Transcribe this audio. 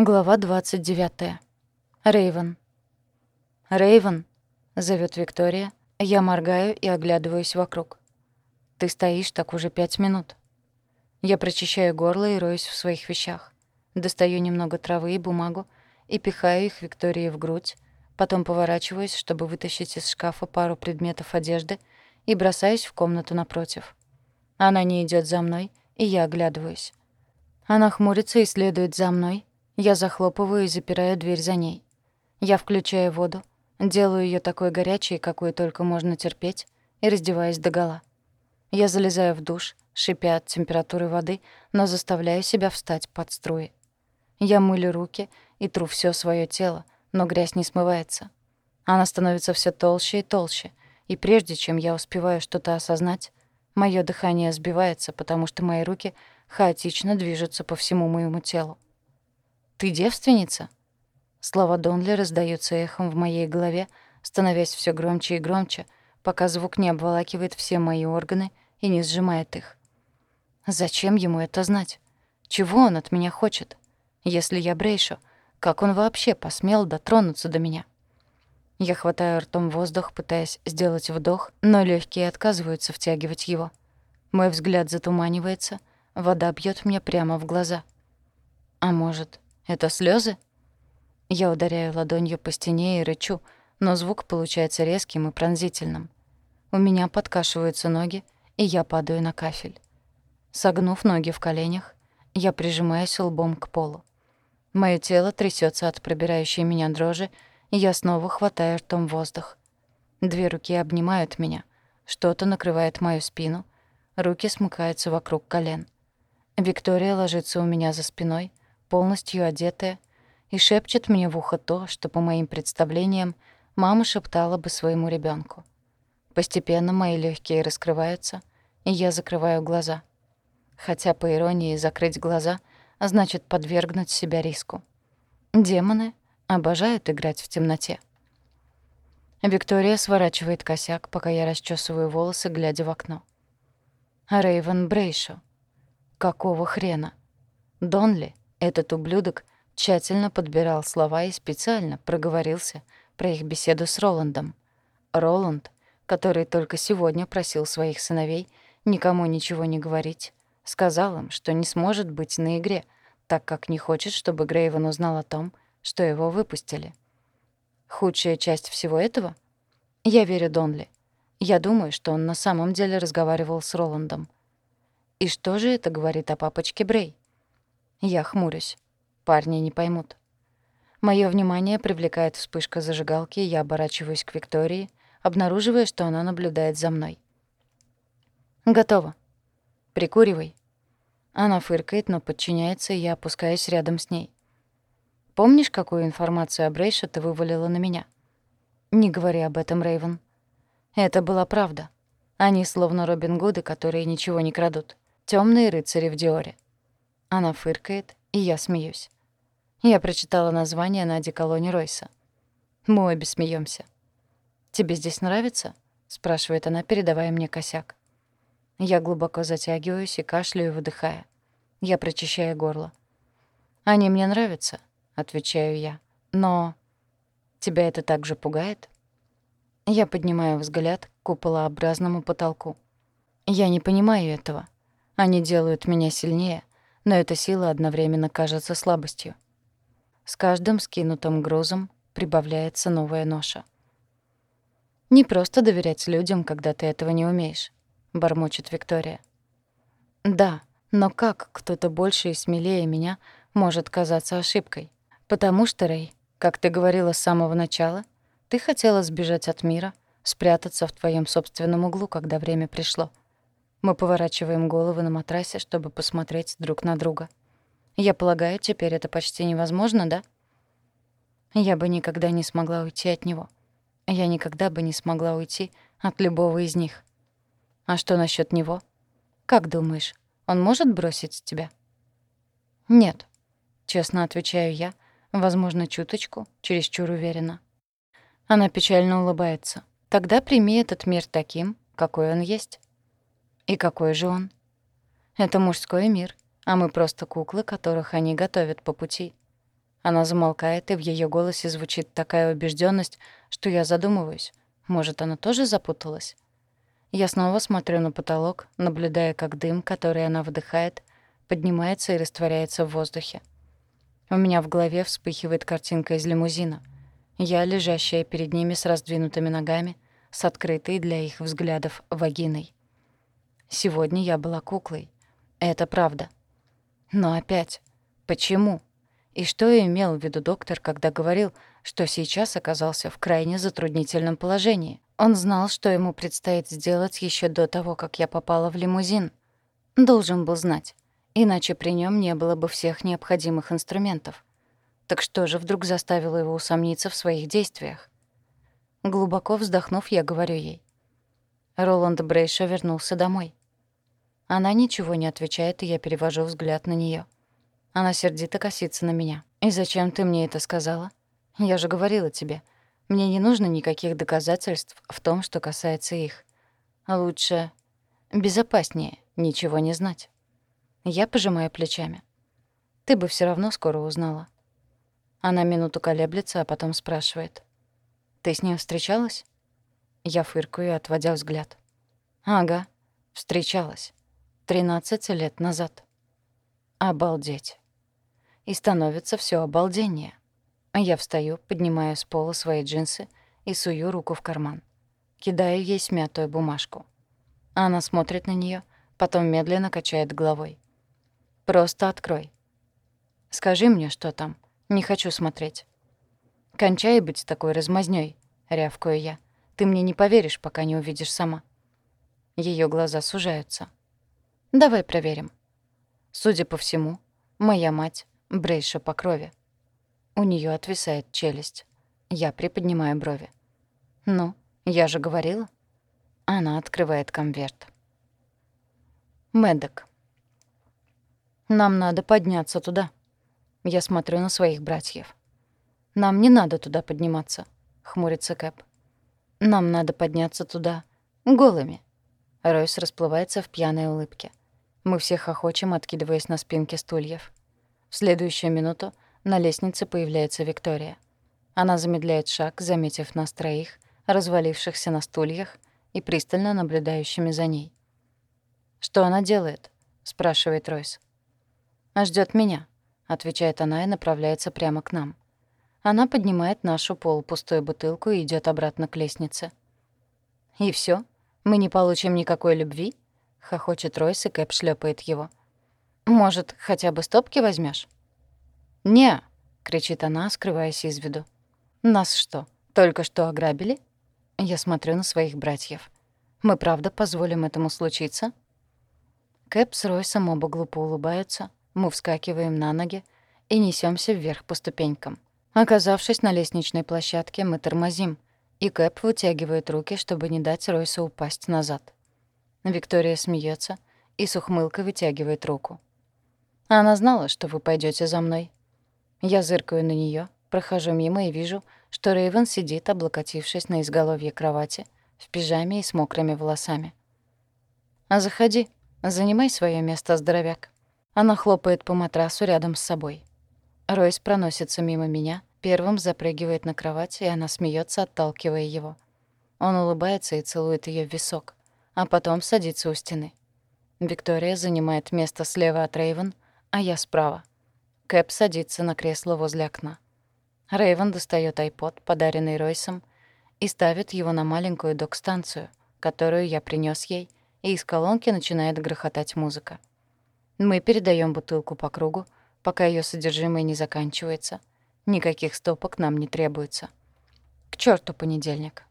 Глава 29. Рейвен. Рейвен, зовет Виктория. Я моргаю и оглядываюсь вокруг. Ты стоишь так уже пять минут. Я прочищаю горло и роюсь в своих вещах. Достаю немного травы и бумагу и пихаю их Виктории в грудь, потом поворачиваюсь, чтобы вытащить из шкафа пару предметов одежды и бросаюсь в комнату напротив. Она не идет за мной, и я оглядываюсь. Она хмурится и следует за мной, я захлопываю и запираю дверь за ней. Я включаю воду, делаю ее такой горячей, какой только можно терпеть, и раздеваюсь догола. Я залезаю в душ, шипя от температуры воды, но заставляю себя встать под струи. Я мылю руки и тру все свое тело, но грязь не смывается. Она становится все толще и толще, и прежде чем я успеваю что-то осознать, мое дыхание сбивается, потому что мои руки хаотично движутся по всему моему телу. «Ты девственница?» Слова Донли раздаются эхом в моей голове, становясь все громче и громче, пока звук не обволакивает все мои органы и не сжимает их. Зачем ему это знать? Чего он от меня хочет? Если я Брейшу, как он вообще посмел дотронуться до меня? Я хватаю ртом воздух, пытаясь сделать вдох, но легкие отказываются втягивать его. Мой взгляд затуманивается, вода бьет мне прямо в глаза. А может, это слезы? Я ударяю ладонью по стене и рычу, но звук получается резким и пронзительным. У меня подкашиваются ноги, и я падаю на кафель. Согнув ноги в коленях, я прижимаюсь лбом к полу. Моё тело трясется от пробирающей меня дрожи, и я снова хватаю ртом воздух. Две руки обнимают меня, что-то накрывает мою спину, руки смыкаются вокруг колен. Виктория ложится у меня за спиной, полностью одетая, и шепчет мне в ухо то, что, по моим представлениям, мама шептала бы своему ребенку. Постепенно мои легкие раскрываются, и я закрываю глаза. Хотя, по иронии, закрыть глаза значит подвергнуть себя риску. Демоны обожают играть в темноте. Виктория сворачивает косяк, пока я расчесываю волосы, глядя в окно. Рейвен Брейшо. Какого хрена? Донли этот ублюдок тщательно подбирал слова и специально проговорился про их беседу с Роландом. Роланд, который только сегодня просил своих сыновей никому ничего не говорить, сказал им, что не сможет быть на игре, так как не хочет, чтобы Грейвен узнал о том, что его выпустили. Худшая часть всего этого? Я верю Донли. Я думаю, что он на самом деле разговаривал с Роландом. И что же это говорит о папочке Брей? Я хмурюсь. Парни не поймут. Моё внимание привлекает вспышка зажигалки, я оборачиваюсь к Виктории, обнаруживая, что она наблюдает за мной. «Готово. Прикуривай». Она фыркает, но подчиняется, и я опускаюсь рядом с ней. «Помнишь, какую информацию о Брейше ты вывалила на меня?» «Не говори об этом, Рейвен». Это была правда. Они словно Робин Гуды, которые ничего не крадут. Тёмные рыцари в Диоре. Она фыркает, и я смеюсь. Я прочитала название на одеколоне Ройса. Мы обе смеемся. «Тебе здесь нравится?» — спрашивает она, передавая мне косяк. Я глубоко затягиваюсь и кашляю, выдыхая. Я прочищаю горло. «Они мне нравятся», — отвечаю я. «Но...» «Тебя это также пугает?» Я поднимаю взгляд к куполообразному потолку. Я не понимаю этого. Они делают меня сильнее, но эта сила одновременно кажется слабостью. С каждым скинутым грузом прибавляется новая ноша. «Не просто доверять людям, когда ты этого не умеешь», — бормочет Виктория. «Да, но как кто-то больше и смелее меня может казаться ошибкой? Потому что, Рэй, как ты говорила с самого начала, ты хотела сбежать от мира, спрятаться в твоем собственном углу, когда время пришло. Мы поворачиваем головы на матрасе, чтобы посмотреть друг на друга. Я полагаю, теперь это почти невозможно, да? Я бы никогда не смогла уйти от него. Я никогда бы не смогла уйти от любого из них. А что насчет него? Как думаешь, он может бросить тебя? Нет, честно отвечаю я, возможно, чуточку, чересчур уверенно. Она печально улыбается. Тогда прими этот мир таким, какой он есть. И какой же он? Это мужской мир, а мы просто куклы, которых они готовят по пути. Она замолкает, и в ее голосе звучит такая убежденность, что я задумываюсь. Может, она тоже запуталась? Я снова смотрю на потолок, наблюдая, как дым, который она вдыхает, поднимается и растворяется в воздухе. У меня в голове вспыхивает картинка из лимузина. Я, лежащая перед ними с раздвинутыми ногами, с открытой для их взглядов вагиной. Сегодня я была куклой. Это правда. Но опять, почему? И что имел в виду доктор, когда говорил, что сейчас оказался в крайне затруднительном положении? Он знал, что ему предстоит сделать еще до того, как я попала в лимузин. Должен был знать. Иначе при нем не было бы всех необходимых инструментов. Так что же вдруг заставило его усомниться в своих действиях? Глубоко вздохнув, я говорю ей. Роланд Брейшо вернулся домой. Она ничего не отвечает, и я перевожу взгляд на нее. Она сердито косится на меня. «И зачем ты мне это сказала? Я же говорила тебе. Мне не нужно никаких доказательств в том, что касается их. Лучше... безопаснее ничего не знать». Я пожимаю плечами. «Ты бы все равно скоро узнала». Она минуту колеблется, а потом спрашивает. «Ты с ним встречалась?» Я фыркаю, отводя взгляд. «Ага, встречалась. 13 лет назад. Обалдеть. И становится все обалдение. Я встаю, поднимаю с пола свои джинсы и сую руку в карман. Кидаю ей смятую бумажку. Она смотрит на нее, потом медленно качает головой. «Просто открой. Скажи мне, что там. Не хочу смотреть». «Кончай быть такой размазнёй», — рявкаю я. «Ты мне не поверишь, пока не увидишь сама». Ее глаза сужаются. Давай проверим. Судя по всему, моя мать — Брейша по крови. У нее отвисает челюсть. Я приподнимаю брови. «Ну, я же говорила». Она открывает конверт. Медок. «Нам надо подняться туда». Я смотрю на своих братьев. «Нам не надо туда подниматься», — хмурится Кэп. «Нам надо подняться туда голыми». Ройс расплывается в пьяной улыбке. Мы все хохочем, откидываясь на спинки стульев. В следующую минуту на лестнице появляется Виктория. Она замедляет шаг, заметив нас троих, развалившихся на стульях и пристально наблюдающими за ней. «Что она делает?» — спрашивает Ройс. «А ждёт меня», — отвечает она и направляется прямо к нам. Она поднимает нашу полупустую бутылку и идёт обратно к лестнице. «И всё? Мы не получим никакой любви?» — хохочет Ройс, и Кэп шлепает его. «Может, хотя бы стопки возьмешь? «Не!» — кричит она, скрываясь из виду. «Нас что, только что ограбили?» Я смотрю на своих братьев. «Мы правда позволим этому случиться?» Кэп с Ройсом оба глупо улыбаются, мы вскакиваем на ноги и несемся вверх по ступенькам. Оказавшись на лестничной площадке, мы тормозим, и Кэп вытягивает руки, чтобы не дать Ройсу упасть назад. Виктория смеется и с ухмылкой вытягивает руку. Она знала, что вы пойдете за мной. Я зыркаю на нее, прохожу мимо и вижу, что Рейвен сидит, облокотившись на изголовье кровати, в пижаме и с мокрыми волосами. «А заходи, занимай свое место, здоровяк». Она хлопает по матрасу рядом с собой. Ройс проносится мимо меня, первым запрыгивает на кровать, и она смеется, отталкивая его. Он улыбается и целует ее в висок а потом садится у стены. Виктория занимает место слева от Рейвен, а я справа. Кэп садится на кресло возле окна. Рейвен достает айпод, подаренный Ройсом, и ставит его на маленькую док-станцию, которую я принес ей, и из колонки начинает грохотать музыка. Мы передаем бутылку по кругу, пока ее содержимое не заканчивается. Никаких стопок нам не требуется. К черту понедельник.